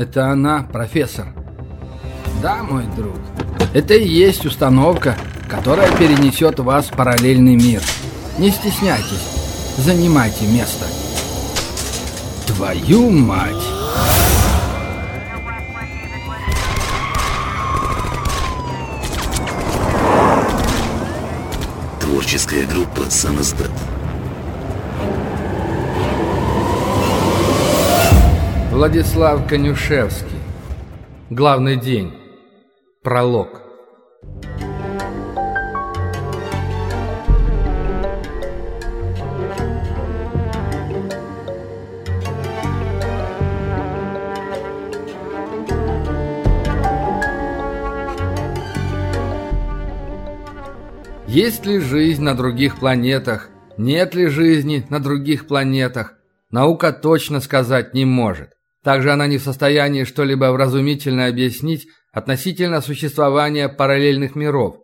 Это она, профессор. Да, мой друг. Это и есть установка, которая перенесет вас в параллельный мир. Не стесняйтесь. Занимайте место. Твою мать! Творческая группа «Самоздат». Владислав Конюшевский. Главный день. Пролог. Есть ли жизнь на других планетах? Нет ли жизни на других планетах? Наука точно сказать не может. Также она не в состоянии что-либо вразумительно объяснить относительно существования параллельных миров.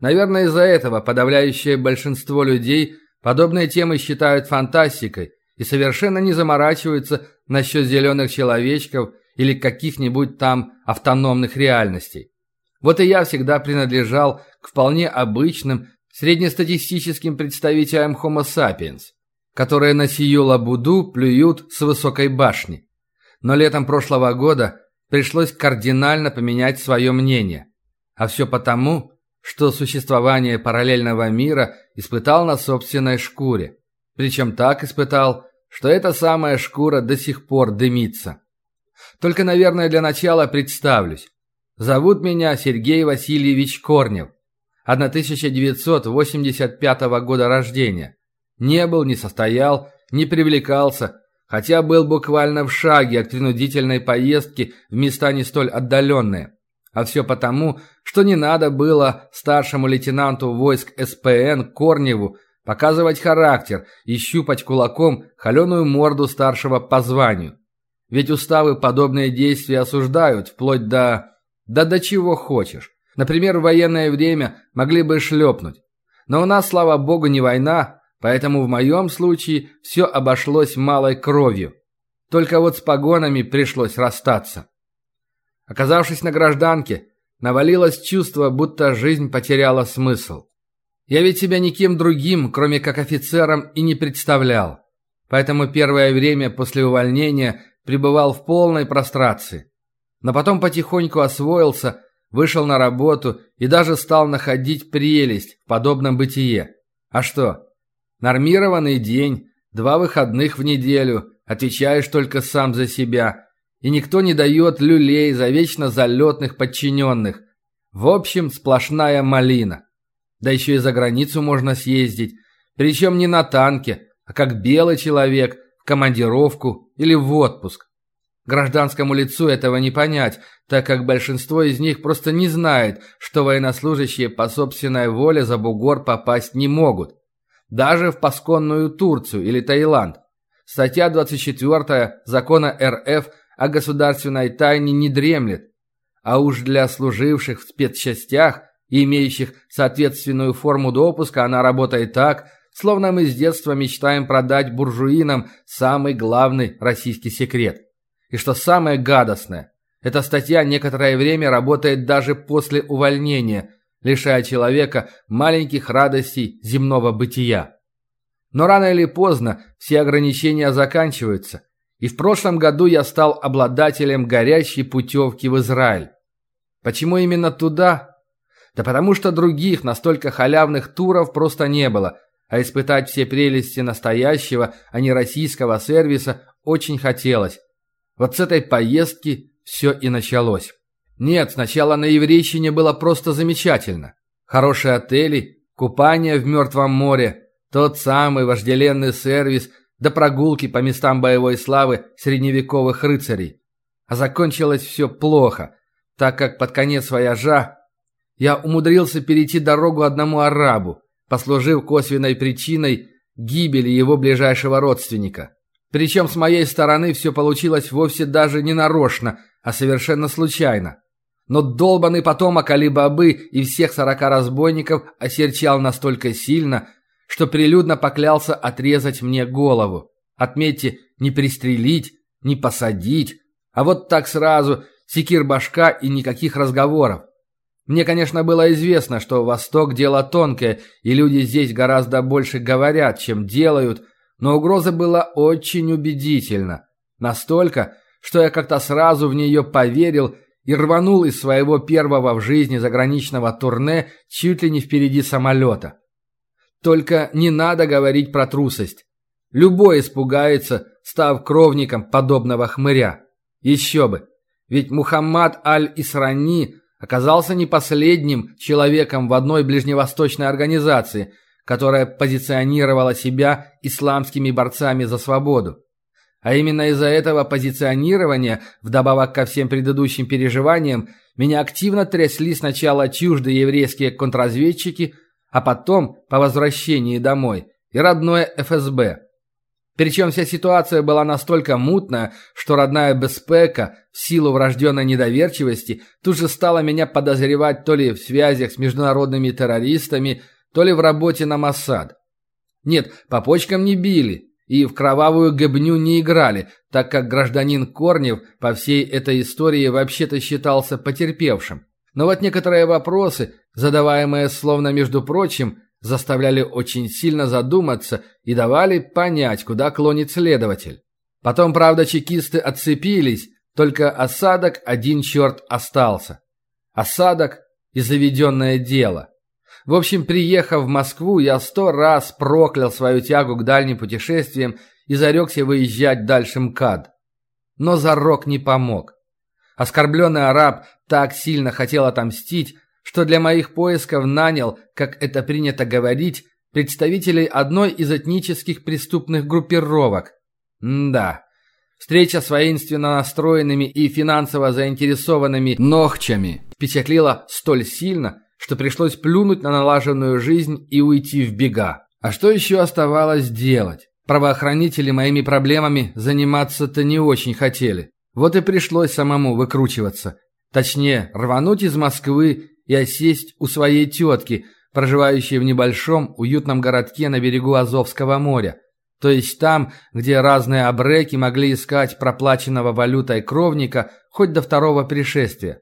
Наверное, из-за этого подавляющее большинство людей подобные темы считают фантастикой и совершенно не заморачиваются насчет зеленых человечков или каких-нибудь там автономных реальностей. Вот и я всегда принадлежал к вполне обычным среднестатистическим представителям Homo sapiens, которые на сию лабуду плюют с высокой башни. Но летом прошлого года пришлось кардинально поменять свое мнение. А все потому, что существование параллельного мира испытал на собственной шкуре. Причем так испытал, что эта самая шкура до сих пор дымится. Только, наверное, для начала представлюсь. Зовут меня Сергей Васильевич Корнев. 1985 года рождения. Не был, не состоял, не привлекался, хотя был буквально в шаге от принудительной поездки в места не столь отдаленные. А все потому, что не надо было старшему лейтенанту войск СПН Корневу показывать характер и щупать кулаком холеную морду старшего по званию. Ведь уставы подобные действия осуждают, вплоть до... да до чего хочешь. Например, в военное время могли бы шлепнуть. Но у нас, слава богу, не война, Поэтому в моем случае все обошлось малой кровью. Только вот с погонами пришлось расстаться. Оказавшись на гражданке, навалилось чувство, будто жизнь потеряла смысл. Я ведь себя никем другим, кроме как офицером, и не представлял. Поэтому первое время после увольнения пребывал в полной прострации. Но потом потихоньку освоился, вышел на работу и даже стал находить прелесть в подобном бытие. А что, Нормированный день, два выходных в неделю, отвечаешь только сам за себя. И никто не дает люлей за вечно залетных подчиненных. В общем, сплошная малина. Да еще и за границу можно съездить. Причем не на танке, а как белый человек, в командировку или в отпуск. Гражданскому лицу этого не понять, так как большинство из них просто не знает, что военнослужащие по собственной воле за бугор попасть не могут даже в пасконную Турцию или Таиланд. Статья 24 закона РФ о государственной тайне не дремлет, а уж для служивших в спецчастях и имеющих соответственную форму допуска она работает так, словно мы с детства мечтаем продать буржуинам самый главный российский секрет. И что самое гадостное, эта статья некоторое время работает даже после увольнения – лишая человека маленьких радостей земного бытия. Но рано или поздно все ограничения заканчиваются, и в прошлом году я стал обладателем горящей путевки в Израиль. Почему именно туда? Да потому что других настолько халявных туров просто не было, а испытать все прелести настоящего, а не российского сервиса очень хотелось. Вот с этой поездки все и началось. Нет, сначала на Еврейщине было просто замечательно. Хорошие отели, купание в Мертвом море, тот самый вожделенный сервис до прогулки по местам боевой славы средневековых рыцарей. А закончилось все плохо, так как под конец вояжа я умудрился перейти дорогу одному арабу, послужив косвенной причиной гибели его ближайшего родственника. Причем с моей стороны все получилось вовсе даже не нарочно, а совершенно случайно. Но долбанный потомок Али-Бабы и всех сорока разбойников осерчал настолько сильно, что прилюдно поклялся отрезать мне голову. Отметьте, не пристрелить, не посадить, А вот так сразу, секир башка и никаких разговоров. Мне, конечно, было известно, что Восток – дело тонкое, и люди здесь гораздо больше говорят, чем делают, но угроза была очень убедительна. Настолько, что я как-то сразу в нее поверил и рванул из своего первого в жизни заграничного турне чуть ли не впереди самолета. Только не надо говорить про трусость. Любой испугается, став кровником подобного хмыря. Еще бы. Ведь Мухаммад Аль-Исрани оказался не последним человеком в одной ближневосточной организации, которая позиционировала себя исламскими борцами за свободу. А именно из-за этого позиционирования, вдобавок ко всем предыдущим переживаниям, меня активно трясли сначала чуждые еврейские контрразведчики, а потом, по возвращении домой, и родное ФСБ. Причем вся ситуация была настолько мутная, что родная Беспека, в силу врожденной недоверчивости, тут же стала меня подозревать то ли в связях с международными террористами, то ли в работе на Моссад. Нет, по почкам не били и в кровавую гобню не играли, так как гражданин Корнев по всей этой истории вообще-то считался потерпевшим. Но вот некоторые вопросы, задаваемые словно между прочим, заставляли очень сильно задуматься и давали понять, куда клонит следователь. Потом, правда, чекисты отцепились, только осадок один черт остался. Осадок и заведенное дело. В общем, приехав в Москву, я сто раз проклял свою тягу к дальним путешествиям и зарекся выезжать дальше МКАД. Но зарок не помог. Оскорбленный араб так сильно хотел отомстить, что для моих поисков нанял, как это принято говорить, представителей одной из этнических преступных группировок. М да. Встреча с воинственно настроенными и финансово заинтересованными ногчами впечатлила столь сильно, что пришлось плюнуть на налаженную жизнь и уйти в бега. А что еще оставалось делать? Правоохранители моими проблемами заниматься-то не очень хотели. Вот и пришлось самому выкручиваться. Точнее, рвануть из Москвы и осесть у своей тетки, проживающей в небольшом уютном городке на берегу Азовского моря. То есть там, где разные абреки могли искать проплаченного валютой кровника хоть до второго пришествия.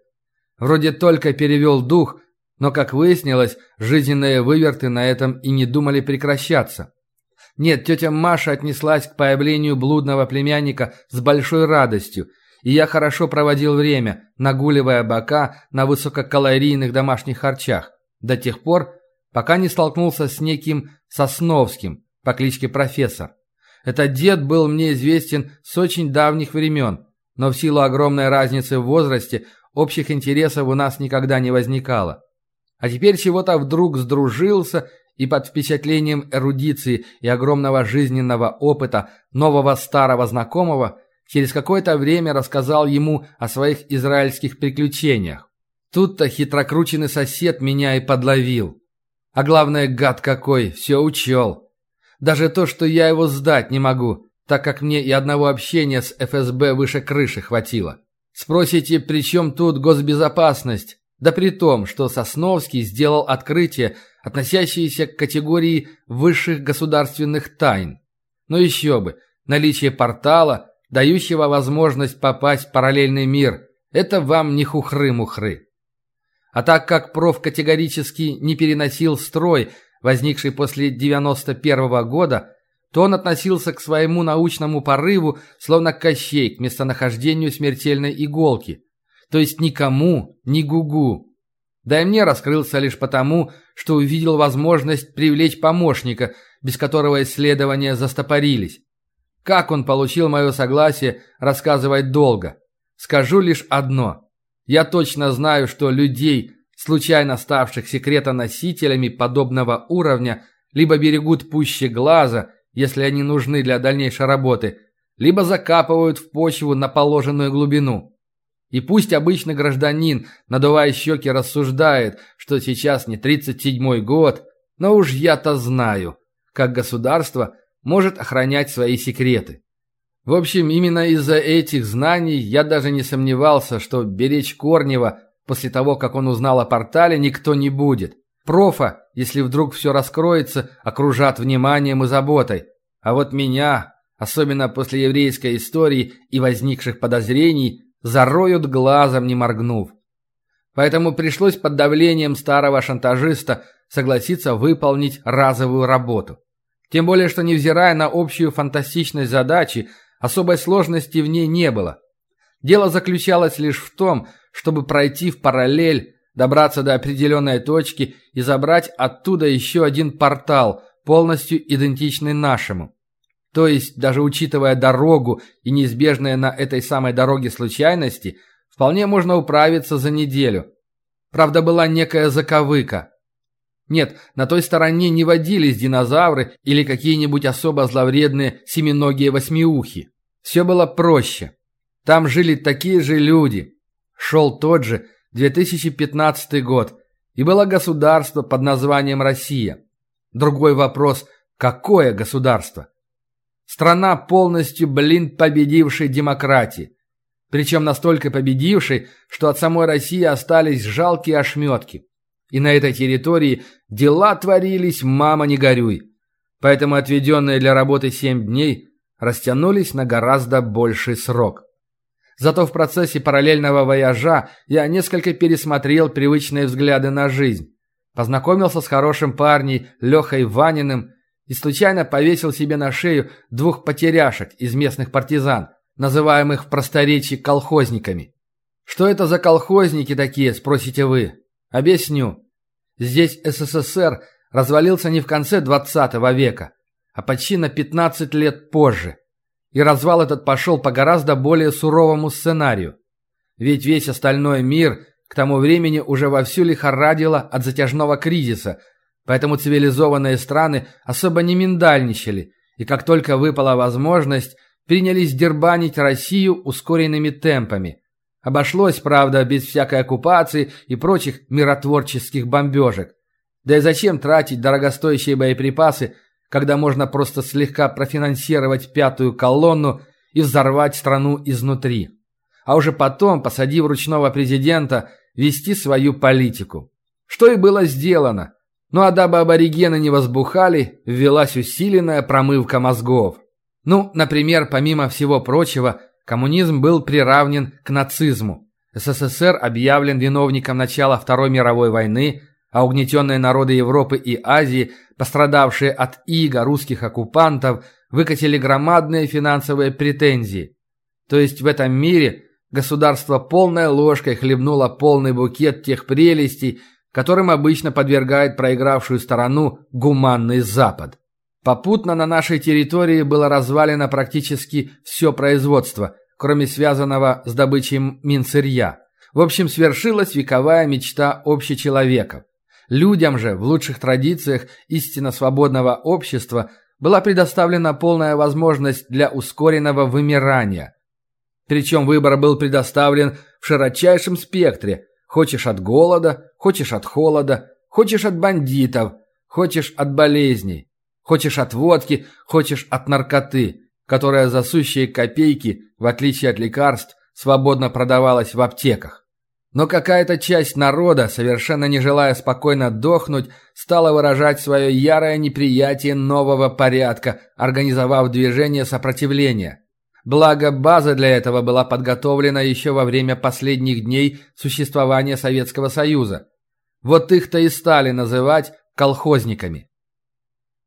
Вроде только перевел дух, но, как выяснилось, жизненные выверты на этом и не думали прекращаться. Нет, тетя Маша отнеслась к появлению блудного племянника с большой радостью – и я хорошо проводил время, нагуливая бока на высококалорийных домашних харчах, до тех пор, пока не столкнулся с неким Сосновским по кличке Профессор. Этот дед был мне известен с очень давних времен, но в силу огромной разницы в возрасте общих интересов у нас никогда не возникало. А теперь чего-то вдруг сдружился и под впечатлением эрудиции и огромного жизненного опыта нового старого знакомого – через какое-то время рассказал ему о своих израильских приключениях. Тут-то хитрокрученный сосед меня и подловил. А главное, гад какой, все учел. Даже то, что я его сдать не могу, так как мне и одного общения с ФСБ выше крыши хватило. Спросите, при чем тут госбезопасность? Да при том, что Сосновский сделал открытие, относящееся к категории высших государственных тайн. Но еще бы, наличие портала – дающего возможность попасть в параллельный мир. Это вам не хухры-мухры. А так как проф категорически не переносил строй, возникший после 91 -го года, то он относился к своему научному порыву, словно Кощей к местонахождению смертельной иголки. То есть никому, ни гугу. Да и мне раскрылся лишь потому, что увидел возможность привлечь помощника, без которого исследования застопорились. Как он получил мое согласие, рассказывать долго. Скажу лишь одно. Я точно знаю, что людей, случайно ставших секретоносителями подобного уровня, либо берегут пуще глаза, если они нужны для дальнейшей работы, либо закапывают в почву на положенную глубину. И пусть обычный гражданин, надувая щеки, рассуждает, что сейчас не 37-й год, но уж я-то знаю, как государство – может охранять свои секреты. В общем, именно из-за этих знаний я даже не сомневался, что беречь Корнева после того, как он узнал о портале, никто не будет. Профа, если вдруг все раскроется, окружат вниманием и заботой. А вот меня, особенно после еврейской истории и возникших подозрений, зароют глазом не моргнув. Поэтому пришлось под давлением старого шантажиста согласиться выполнить разовую работу. Тем более, что невзирая на общую фантастичность задачи, особой сложности в ней не было. Дело заключалось лишь в том, чтобы пройти в параллель, добраться до определенной точки и забрать оттуда еще один портал, полностью идентичный нашему. То есть, даже учитывая дорогу и неизбежные на этой самой дороге случайности, вполне можно управиться за неделю. Правда, была некая заковыка. Нет, на той стороне не водились динозавры или какие-нибудь особо зловредные семиногие восьмиухи. Все было проще. Там жили такие же люди. Шел тот же 2015 год, и было государство под названием Россия. Другой вопрос – какое государство? Страна полностью, блин, победившей демократии. Причем настолько победившей, что от самой России остались жалкие ошметки. И на этой территории дела творились, мама не горюй. Поэтому отведенные для работы семь дней растянулись на гораздо больший срок. Зато в процессе параллельного вояжа я несколько пересмотрел привычные взгляды на жизнь. Познакомился с хорошим парнем Лехой Ваниным и случайно повесил себе на шею двух потеряшек из местных партизан, называемых в просторечии колхозниками. Что это за колхозники такие, спросите вы? Объясню. Здесь СССР развалился не в конце 20 века, а почти на 15 лет позже. И развал этот пошел по гораздо более суровому сценарию. Ведь весь остальной мир к тому времени уже вовсю лихорадило от затяжного кризиса, поэтому цивилизованные страны особо не миндальничали, и как только выпала возможность, принялись дербанить Россию ускоренными темпами. Обошлось, правда, без всякой оккупации и прочих миротворческих бомбежек. Да и зачем тратить дорогостоящие боеприпасы, когда можно просто слегка профинансировать пятую колонну и взорвать страну изнутри. А уже потом, посадив ручного президента, вести свою политику. Что и было сделано. Ну а дабы аборигены не возбухали, ввелась усиленная промывка мозгов. Ну, например, помимо всего прочего, коммунизм был приравнен к нацизму. СССР объявлен виновником начала Второй мировой войны, а угнетенные народы Европы и Азии, пострадавшие от иго русских оккупантов, выкатили громадные финансовые претензии. То есть в этом мире государство полной ложкой хлебнуло полный букет тех прелестей, которым обычно подвергает проигравшую сторону гуманный Запад. Попутно на нашей территории было развалено практически все производство, кроме связанного с добычей минсырья. В общем, свершилась вековая мечта общечеловеков. Людям же, в лучших традициях истинно свободного общества, была предоставлена полная возможность для ускоренного вымирания. Причем выбор был предоставлен в широчайшем спектре. Хочешь от голода, хочешь от холода, хочешь от бандитов, хочешь от болезней, хочешь от водки, хочешь от наркоты, которая за сущие копейки, в отличие от лекарств, свободно продавалась в аптеках. Но какая-то часть народа, совершенно не желая спокойно дохнуть, стала выражать свое ярое неприятие нового порядка, организовав движение сопротивления. Благо, база для этого была подготовлена еще во время последних дней существования Советского Союза. Вот их-то и стали называть колхозниками.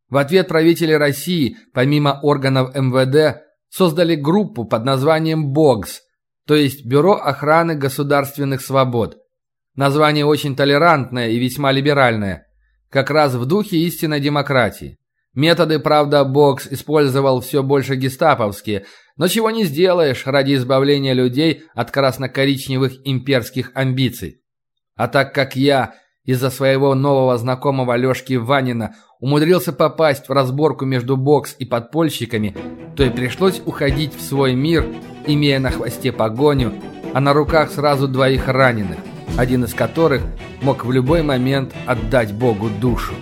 В ответ правители России, помимо органов МВД, создали группу под названием «БОГС», то есть Бюро охраны государственных свобод. Название очень толерантное и весьма либеральное, как раз в духе истинной демократии. Методы, правда, Бокс использовал все больше гестаповские, но чего не сделаешь ради избавления людей от красно-коричневых имперских амбиций. А так как я из-за своего нового знакомого Лешки Ванина умудрился попасть в разборку между Бокс и подпольщиками, то и пришлось уходить в свой мир, имея на хвосте погоню, а на руках сразу двоих раненых, один из которых мог в любой момент отдать Богу душу.